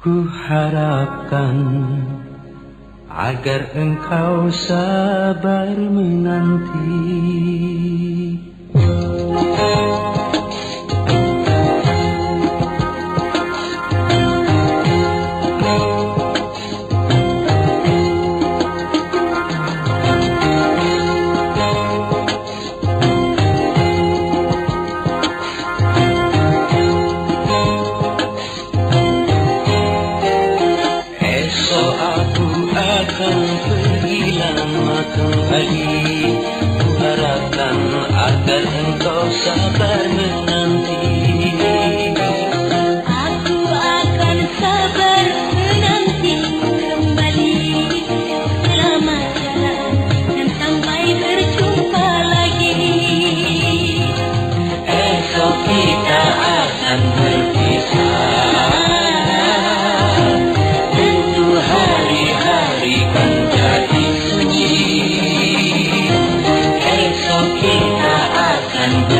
Ku harapkan agar engkau sabar menanti. Pergi lama kembali Ku harapkan agar engkau sabar menanti and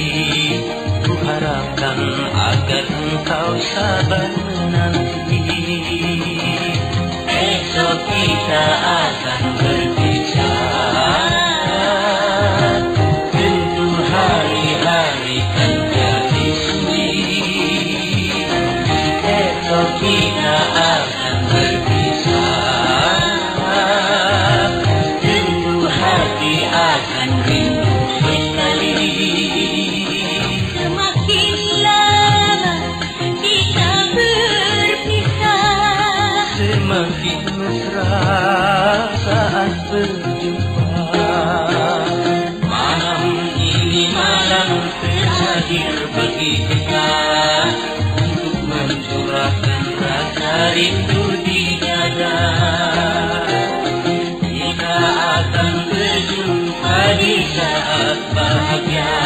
kembali. Harapkan agar engkau sabar menanti. Esok kita akan berbicara makin mesra saat berjumpa. Malam ini malam terhadir bagi kita Untuk mencurahkan rasa rindu di dada Kita akan berjumpa di saat bahagia.